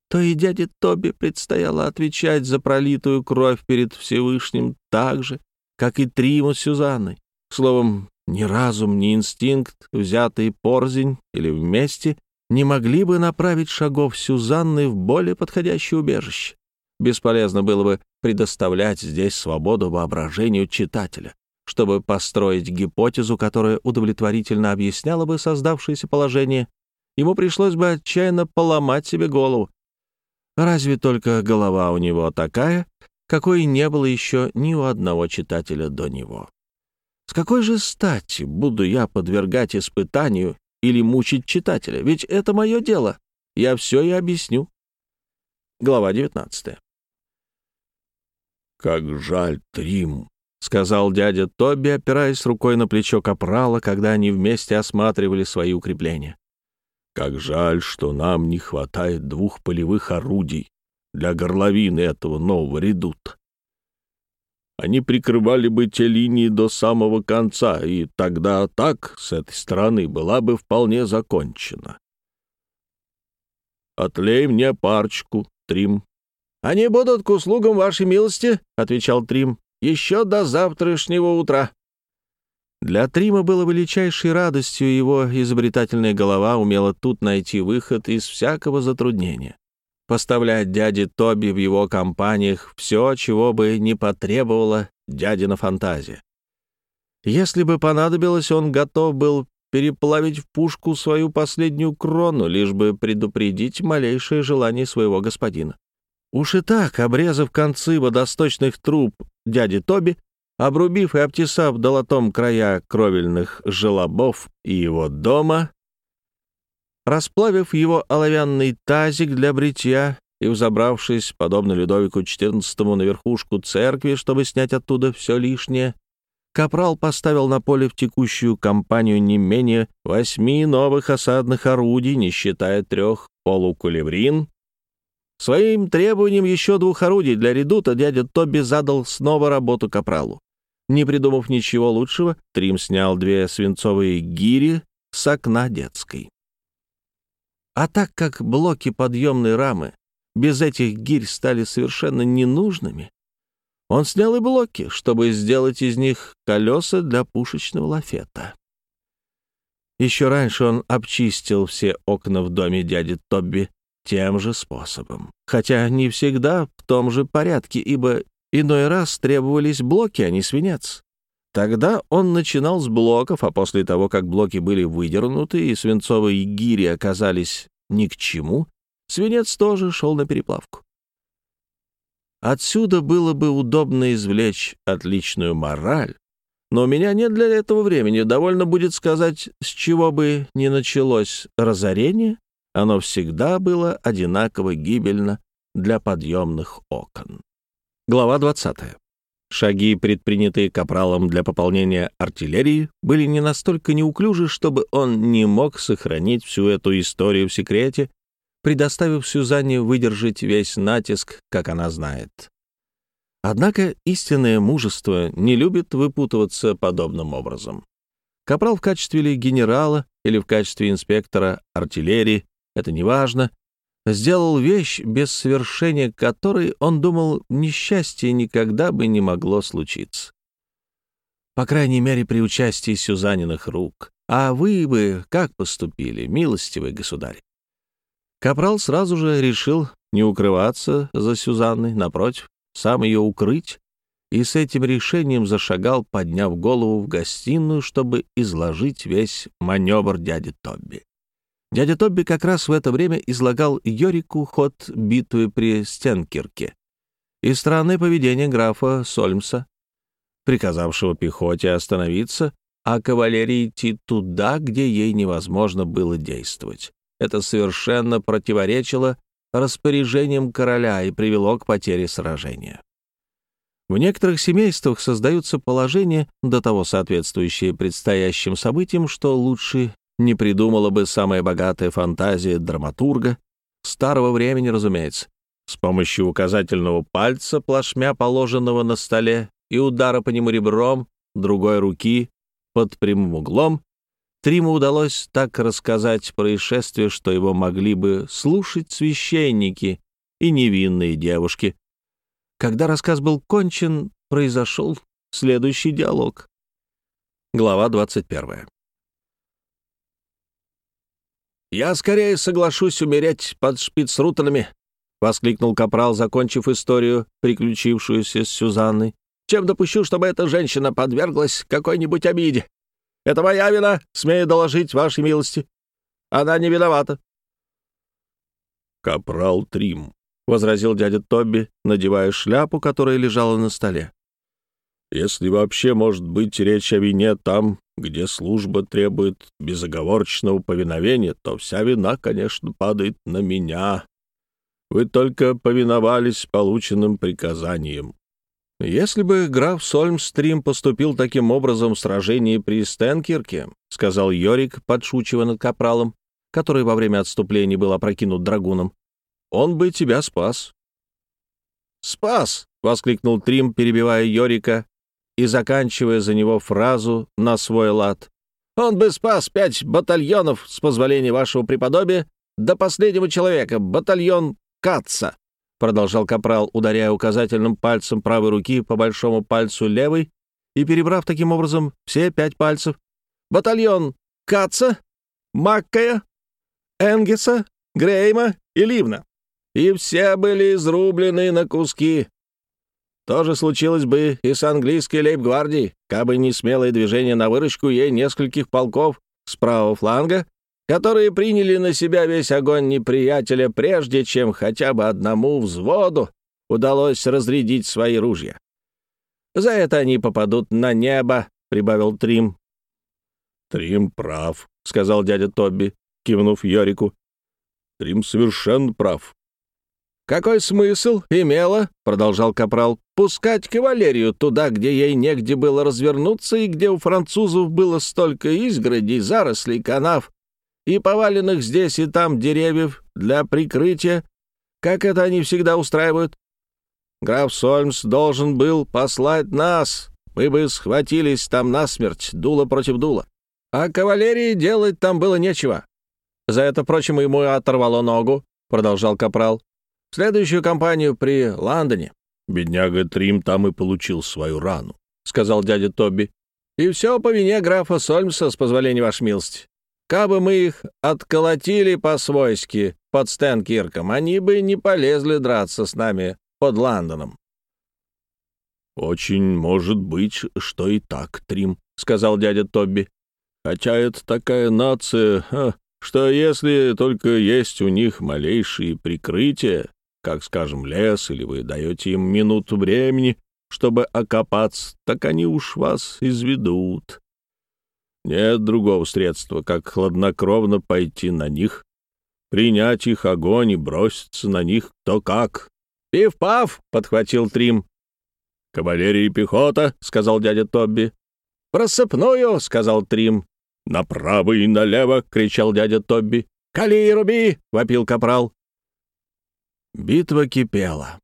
то и дяде Тоби предстояло отвечать за пролитую кровь перед Всевышним так же, как и Триму с Сюзанной. Словом, ни разум, ни инстинкт, взятый порзень или вместе, не могли бы направить шагов Сюзанны в более подходящее убежище. Бесполезно было бы предоставлять здесь свободу воображению читателя, чтобы построить гипотезу, которая удовлетворительно объясняла бы создавшееся положение. Ему пришлось бы отчаянно поломать себе голову. Разве только голова у него такая, какой не было еще ни у одного читателя до него. С какой же стати буду я подвергать испытанию или мучить читателя, ведь это мое дело. Я все и объясню. Глава 19. «Как жаль, Трим», — сказал дядя Тоби, опираясь рукой на плечо Капрала, когда они вместе осматривали свои укрепления. «Как жаль, что нам не хватает двух полевых орудий для горловины этого нового редута. Они прикрывали бы те линии до самого конца, и тогда атак с этой стороны была бы вполне закончена. Отлей мне парочку, Трим». «Они будут к услугам вашей милости», — отвечал Трим, — «еще до завтрашнего утра». Для Трима было величайшей радостью его изобретательная голова умела тут найти выход из всякого затруднения. Поставлять дяде Тоби в его компаниях все, чего бы не потребовала дядина фантазия. Если бы понадобилось, он готов был переплавить в пушку свою последнюю крону, лишь бы предупредить малейшее желание своего господина. Уж и так, обрезав концы водосточных труб дяди Тоби, обрубив и обтесав долотом края кровельных желобов и его дома, расплавив его оловянный тазик для бритья и взобравшись, подобно Людовику XIV, на верхушку церкви, чтобы снять оттуда все лишнее, Капрал поставил на поле в текущую кампанию не менее восьми новых осадных орудий, не считая трех полукулеврин. Своим требованием еще двух орудий для редута дядя Тоби задал снова работу Капралу. Не придумав ничего лучшего, Трим снял две свинцовые гири с окна детской. А так как блоки подъемной рамы без этих гирь стали совершенно ненужными, он снял и блоки, чтобы сделать из них колеса для пушечного лафета. Еще раньше он обчистил все окна в доме дяди Тобби тем же способом, хотя не всегда в том же порядке, ибо Иной раз требовались блоки, а не свинец. Тогда он начинал с блоков, а после того, как блоки были выдернуты и свинцовые гири оказались ни к чему, свинец тоже шел на переплавку. Отсюда было бы удобно извлечь отличную мораль, но у меня нет для этого времени. Довольно будет сказать, с чего бы ни началось разорение, оно всегда было одинаково гибельно для подъемных окон. Глава 20. Шаги, предпринятые капралом для пополнения артиллерии, были не настолько неуклюжи, чтобы он не мог сохранить всю эту историю в секрете, предоставив Сюзанне выдержать весь натиск, как она знает. Однако истинное мужество не любит выпутываться подобным образом. Капрал в качестве ли генерала или в качестве инспектора артиллерии, это неважно, сделал вещь, без совершения которой он думал, несчастье никогда бы не могло случиться. По крайней мере, при участии Сюзаниных рук. А вы бы как поступили, милостивый государь? Капрал сразу же решил не укрываться за Сюзанной, напротив, сам ее укрыть, и с этим решением зашагал, подняв голову в гостиную, чтобы изложить весь маневр дяди Тобби. Дядя Тобби как раз в это время излагал Йорику ход битвы при Стенкирке и странное поведение графа Сольмса, приказавшего пехоте остановиться, а кавалерии идти туда, где ей невозможно было действовать. Это совершенно противоречило распоряжениям короля и привело к потере сражения. В некоторых семействах создаются положения, до того соответствующие предстоящим событиям, что лучше не придумала бы самая богатая фантазия драматурга, старого времени, разумеется, с помощью указательного пальца, плашмя положенного на столе, и удара по нему ребром другой руки под прямым углом, Триму удалось так рассказать происшествие, что его могли бы слушать священники и невинные девушки. Когда рассказ был кончен, произошел следующий диалог. Глава 21. «Я скорее соглашусь умереть под шпицрутанами», — воскликнул Капрал, закончив историю, приключившуюся с Сюзанной, «чем допущу, чтобы эта женщина подверглась какой-нибудь обиде. Это моя вина, смею доложить вашей милости. Она не виновата». «Капрал Трим», — возразил дядя Тобби, надевая шляпу, которая лежала на столе. «Если вообще может быть речь о вине там, где служба требует безоговорочного повиновения, то вся вина, конечно, падает на меня. Вы только повиновались полученным приказаниям. «Если бы граф Сольмстрим поступил таким образом в сражении при Стенкирке, — сказал Йорик, подшучивая над капралом, который во время отступления был опрокинут драгуном, — он бы тебя спас». «Спас!» — воскликнул Трим, перебивая Йорика и заканчивая за него фразу на свой лад. «Он бы спас пять батальонов, с позволения вашего преподобия, до последнего человека, батальон Катца», продолжал Капрал, ударяя указательным пальцем правой руки по большому пальцу левой и перебрав таким образом все пять пальцев. «Батальон Катца, Маккая, Энгеса, Грейма и Ливна. И все были изрублены на куски. То же случилось бы и с английской лейб-гвардией, кабы не смелое движение на выручку ей нескольких полков с правого фланга, которые приняли на себя весь огонь неприятеля, прежде чем хотя бы одному взводу удалось разрядить свои ружья. За это они попадут на небо, — прибавил Трим. «Трим прав», — сказал дядя Тобби, кивнув Йорику. «Трим совершенно прав. «Какой смысл имело, — продолжал Капрал, — пускать кавалерию туда, где ей негде было развернуться и где у французов было столько изгородей, зарослей, канав и поваленных здесь и там деревьев для прикрытия, как это они всегда устраивают? Граф Сольмс должен был послать нас, мы бы схватились там насмерть, дуло против дула. А кавалерии делать там было нечего. За это, впрочем, ему оторвало ногу, — продолжал Капрал следующую кампанию при Лондоне». «Бедняга Трим там и получил свою рану», — сказал дядя Тоби. «И все по вине графа Сольмса, с позволения вашей милости. Кабы мы их отколотили по-свойски под Стенкирком, они бы не полезли драться с нами под Лондоном». «Очень может быть, что и так, Трим», — сказал дядя Тобби. «Хотя это такая нация, что если только есть у них малейшие прикрытия, как, скажем, лес, или вы даете им минуту времени, чтобы окопаться, так они уж вас изведут. Нет другого средства, как хладнокровно пойти на них, принять их огонь и броситься на них кто как. «Пиф-паф!» — подхватил Трим. «Кавалерия и пехота!» — сказал дядя Тобби. «Просыпную!» — сказал Трим. «Направо и налево!» — кричал дядя Тобби. «Кали и руби!» — вопил капрал. Битва кипела.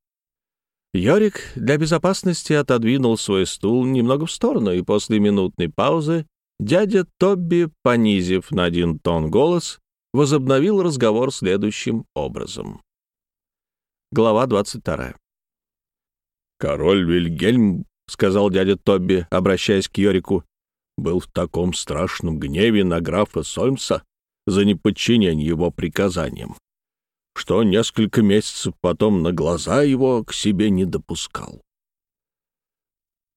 Йорик для безопасности отодвинул свой стул немного в сторону, и после минутной паузы дядя Тобби, понизив на один тон голос, возобновил разговор следующим образом. Глава 22. «Король Вильгельм, — сказал дядя Тобби, обращаясь к Йорику, — был в таком страшном гневе на графа Сольмса за неподчинение его приказаниям, что несколько месяцев потом на глаза его к себе не допускал.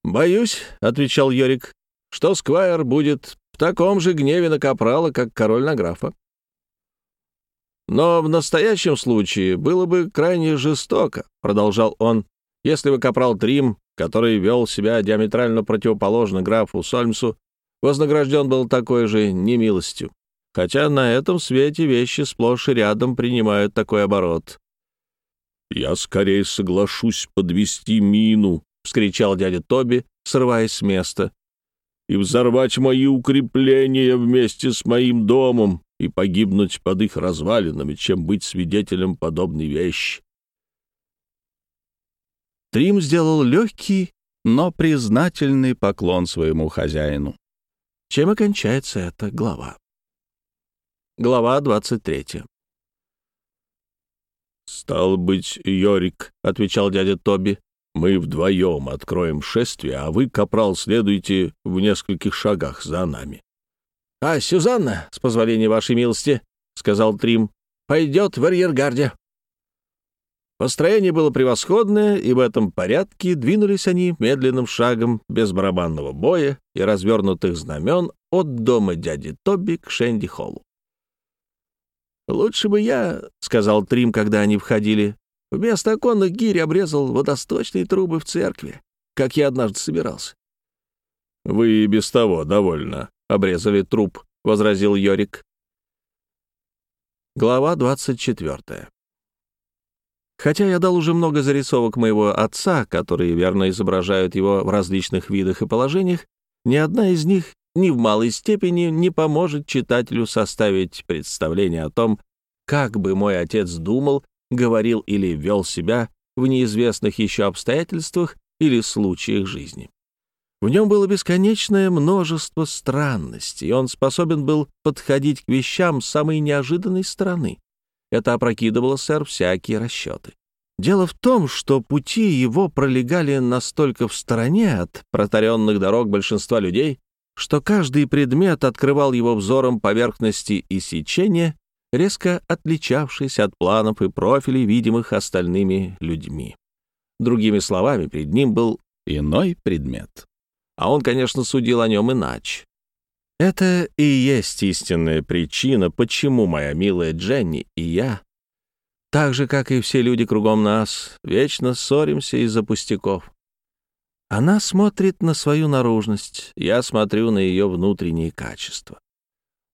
«Боюсь», — отвечал Йорик, — «что Сквайр будет в таком же гневе на Капрала, как король на графа. Но в настоящем случае было бы крайне жестоко», — продолжал он, «если бы Капрал Трим, который вел себя диаметрально противоположно графу Сольмсу, вознагражден был такой же немилостью хотя на этом свете вещи сплошь и рядом принимают такой оборот. «Я скорее соглашусь подвести мину», — вскричал дядя Тоби, срываясь с места, «и взорвать мои укрепления вместе с моим домом и погибнуть под их развалинами, чем быть свидетелем подобной вещи». Трим сделал легкий, но признательный поклон своему хозяину. Чем и кончается эта глава. Глава 23. «Стал быть, Йорик», — отвечал дядя Тоби, — «мы вдвоем откроем шествие, а вы, капрал, следуйте в нескольких шагах за нами». «А Сюзанна, с позволения вашей милости», — сказал Трим, — «пойдет в арьергарде». Построение было превосходное, и в этом порядке двинулись они медленным шагом, без барабанного боя и развернутых знамен от дома дяди Тоби к Шенди-Холлу. «Лучше бы я, — сказал Трим, когда они входили, — вместо оконных гирь обрезал водосточные трубы в церкви, как я однажды собирался». «Вы и без того довольно обрезали труп», — возразил Йорик. Глава 24. Хотя я дал уже много зарисовок моего отца, которые верно изображают его в различных видах и положениях, ни одна из них ни в малой степени не поможет читателю составить представление о том, как бы мой отец думал, говорил или вел себя в неизвестных еще обстоятельствах или случаях жизни. В нем было бесконечное множество странностей, он способен был подходить к вещам с самой неожиданной стороны. Это опрокидывало, сэр, всякие расчеты. Дело в том, что пути его пролегали настолько в стороне от протаренных дорог большинства людей, что каждый предмет открывал его взором поверхности и сечения, резко отличавшись от планов и профилей, видимых остальными людьми. Другими словами, перед ним был иной предмет. А он, конечно, судил о нем иначе. Это и есть истинная причина, почему моя милая Дженни и я, так же, как и все люди кругом нас, вечно ссоримся из-за пустяков. Она смотрит на свою наружность, я смотрю на ее внутренние качества.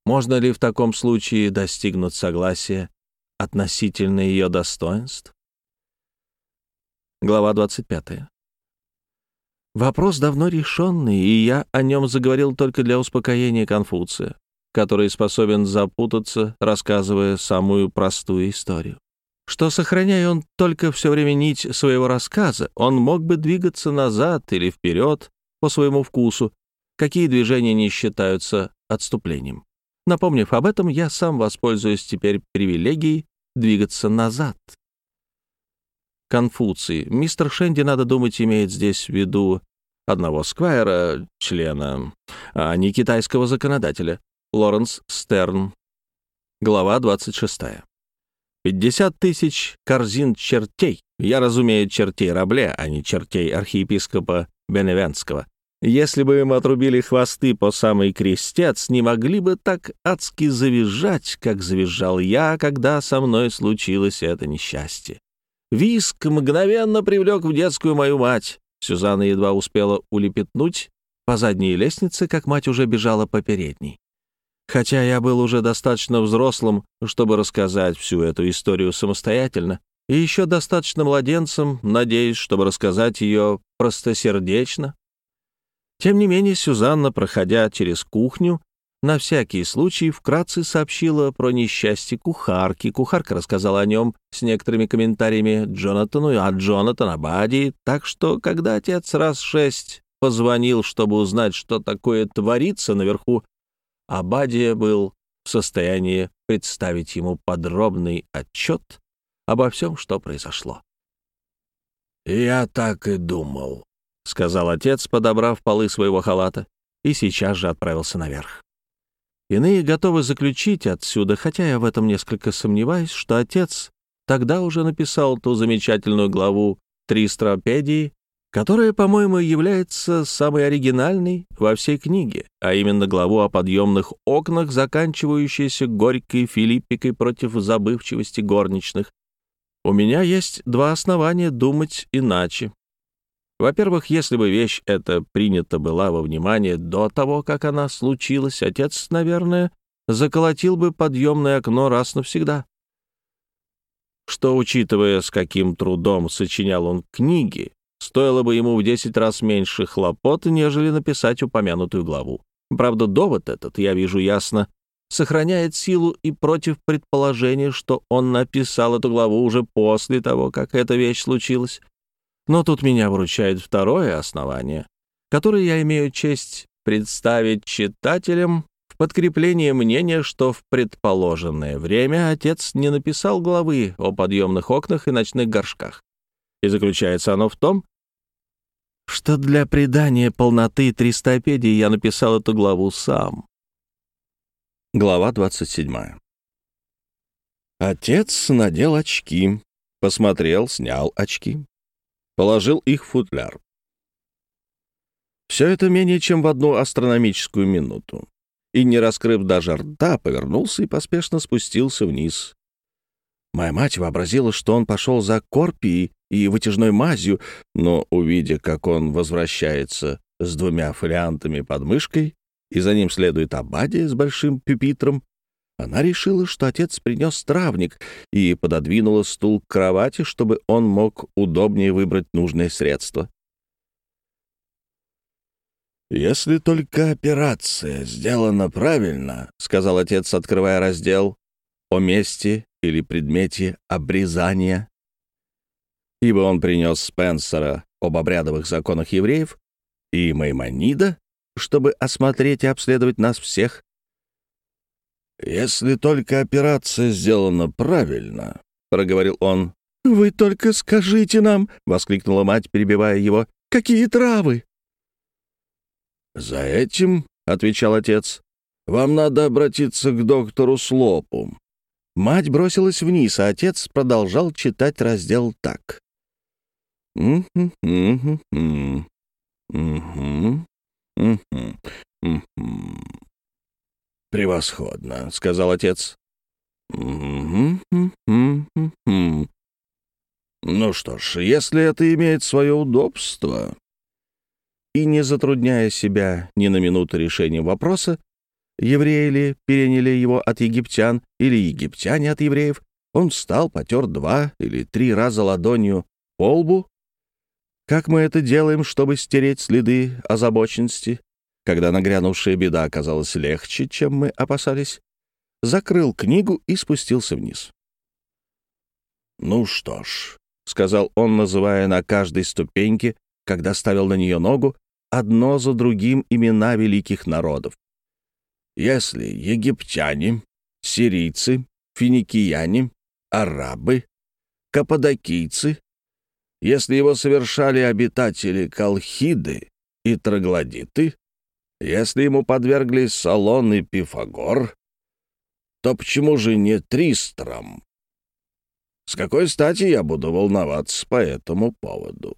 Можно ли в таком случае достигнуть согласия относительно ее достоинств? Глава 25. Вопрос давно решенный, и я о нем заговорил только для успокоения Конфуция, который способен запутаться, рассказывая самую простую историю. Что, сохраняя он только все время нить своего рассказа, он мог бы двигаться назад или вперед по своему вкусу, какие движения не считаются отступлением. Напомнив об этом, я сам воспользуюсь теперь привилегией двигаться назад. Конфуций. Мистер Шенди, надо думать, имеет здесь в виду одного сквайра, члена, а не китайского законодателя, Лоренс Стерн. Глава 26. 50 тысяч корзин чертей. Я разумею чертей Рабле, а не чертей архиепископа Беневенского. Если бы им отрубили хвосты по самый крестец, не могли бы так адски завизжать, как завизжал я, когда со мной случилось это несчастье. Виск мгновенно привлек в детскую мою мать. Сюзанна едва успела улепетнуть по задней лестнице, как мать уже бежала по передней. Хотя я был уже достаточно взрослым, чтобы рассказать всю эту историю самостоятельно, и еще достаточно младенцем, надеюсь, чтобы рассказать ее простосердечно. Тем не менее, Сюзанна, проходя через кухню, на всякий случай вкратце сообщила про несчастье кухарки. Кухарка рассказала о нем с некоторыми комментариями Джонатану, а Джонатан — Абади. Так что, когда отец раз шесть позвонил, чтобы узнать, что такое творится наверху, Абадия был в состоянии представить ему подробный отчет обо всем, что произошло. «Я так и думал», — сказал отец, подобрав полы своего халата, и сейчас же отправился наверх. Иные готовы заключить отсюда, хотя я в этом несколько сомневаюсь, что отец тогда уже написал ту замечательную главу «Тристропедии», которая, по-моему, является самой оригинальной во всей книге, а именно главу о подъемных окнах, заканчивающейся горькой филиппикой против забывчивости горничных. У меня есть два основания думать иначе. Во-первых, если бы вещь эта принята была во внимание до того, как она случилась, отец, наверное, заколотил бы подъемное окно раз навсегда. Что, учитывая, с каким трудом сочинял он книги, стоило бы ему в десять раз меньше хлопот, нежели написать упомянутую главу. Правда, довод этот, я вижу ясно, сохраняет силу и против предположения, что он написал эту главу уже после того, как эта вещь случилась. Но тут меня выручает второе основание, которое я имею честь представить читателям в подкрепление мнения, что в предположенное время отец не написал главы о подъемных окнах и ночных горшках. И заключается оно в том, что для придания полноты тристопедии я написал эту главу сам. Глава 27. Отец надел очки, посмотрел, снял очки положил их в футляр. Все это менее чем в одну астрономическую минуту. И, не раскрыв даже рта, повернулся и поспешно спустился вниз. Моя мать вообразила, что он пошел за корпией и вытяжной мазью, но, увидя, как он возвращается с двумя фолиантами под мышкой, и за ним следует Абадия с большим пюпитром, она решила, что отец принес травник и пододвинула стул к кровати, чтобы он мог удобнее выбрать нужное средство. «Если только операция сделана правильно», — сказал отец, открывая раздел о месте или предмете обрезания, ибо он принес Спенсера об обрядовых законах евреев и Маймонида, чтобы осмотреть и обследовать нас всех. «Если только операция сделана правильно», — проговорил он. «Вы только скажите нам», — воскликнула мать, перебивая его, — «какие травы?» «За этим», — отвечал отец, — «вам надо обратиться к доктору Слопу». Мать бросилась вниз, а отец продолжал читать раздел так. «Превосходно», — сказал отец. «Ну что ж, если это имеет свое удобство...» И не затрудняя себя ни на минуту решением вопроса, евреи ли переняли его от египтян или египтяне от евреев, он встал, потер два или три раза ладонью по лбу, как мы это делаем, чтобы стереть следы озабоченности, когда нагрянувшая беда оказалась легче, чем мы опасались, закрыл книгу и спустился вниз. «Ну что ж», — сказал он, называя на каждой ступеньке, когда ставил на нее ногу, одно за другим имена великих народов. «Если египтяне, сирийцы, финикияне, арабы, каппадокийцы, если его совершали обитатели Колхиды и Троглодиты, если ему подверглись Салон и Пифагор, то почему же не Тристром? С какой стати я буду волноваться по этому поводу?